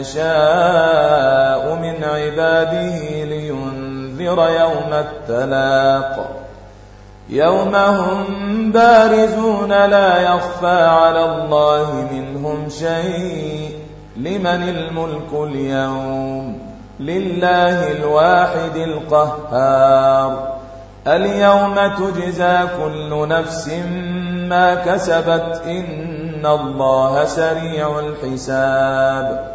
يشاء من عباده لينذر يوم التلاق. يوم هم بارزون لا يخفى على الله منهم شيء. لمن الملك اليوم؟ لله الواحد القهار. اليوم تجزى كل نفس ما كسبت. إن الله سريع الحساب.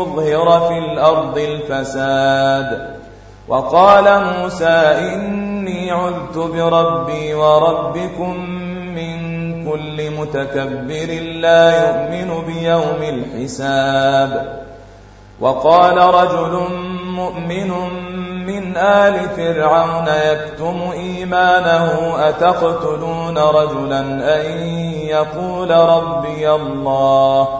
يظهر في الأرض الفساد. وقال موسى إني عذت بربي وربكم كل متكبر لا يؤمن بيوم الحساب. وقال رجل مؤمن من آل فرعون يكتم إيمانه أتقتلون رجلا أن يقول ربي الله؟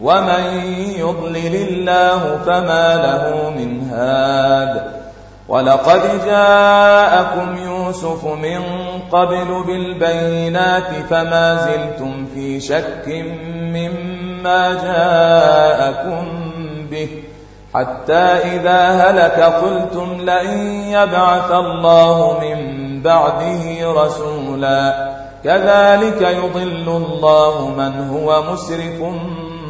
ومن يضلل الله فما له من هاد ولقد جاءكم يوسف من قبل بالبينات فما زلتم في شك مما جاءكم به حتى إذا هلك قلتم لن يبعث الله من بعده رسولا كذلك يضل الله من هو مسرف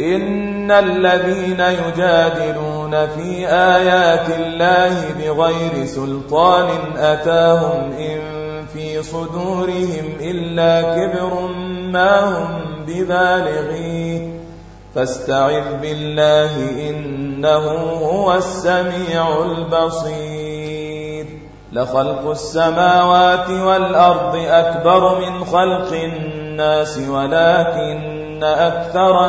إن الذين يجادلون في آيات الله بغير سلطان أتاهم إن في صدورهم إلا كبر ما هم ببالغيه فاستعذ بالله إنه هو السميع البصير لخلق السماوات والأرض أكبر من خلق الناس ولكن أكثر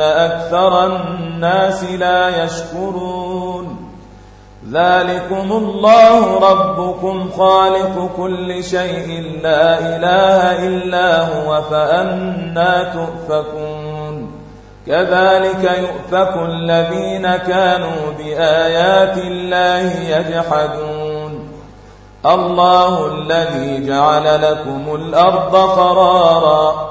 أكثر الناس لا يشكرون ذلكم الله ربكم خالق كل شيء لا إله إلا هو فأنا تؤفكون كذلك يؤفك الذين كانوا بآيات الله يجحدون الله الذي جعل لكم الأرض قرارا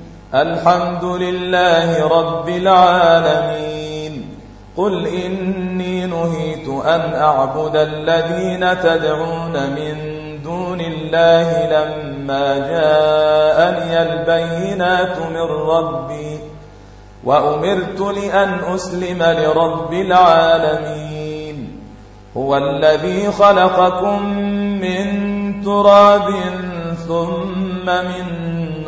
الحمد لله رب العالمين. قل إني نهيت أن أعبد الذين تدعون من دون الله لما جاءني البينات من ربي وأمرت لأن أسلم لرب العالمين. هو الذي خلقكم من تراب ثم من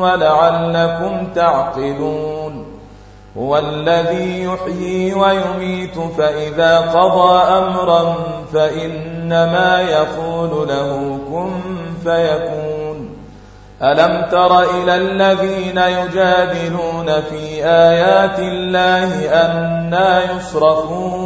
ولعلكم تعقلون هو الذي يحيي ويميت فإذا قضى أمرا فإنما يقول له كن فيكون ألم تر إلى الذين يجادلون في آيات الله أنا يصرفون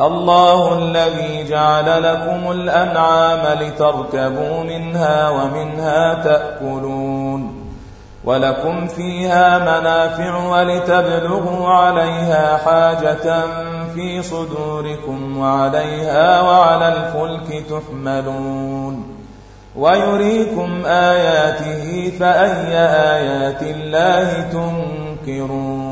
الله الذي جعل لكم الأنعام لتركبوا منها ومنها تأكلون ولكم فيها منافع ولتبلغوا عليها حاجة في صدوركم وعليها وعلى الفلك تحملون ويريكم آياته فأي آيات الله تنكرون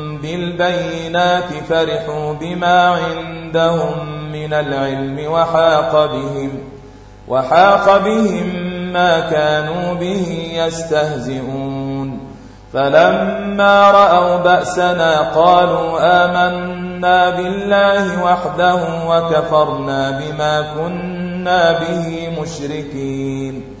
بالبينات فرحوا بما عندهم من العلم وحاق بهم وحاق بهم ما كانوا به يستهزئون. فلما رأوا بأسنا قالوا آمنا بالله وحده وكفرنا بما كنا به مشركين.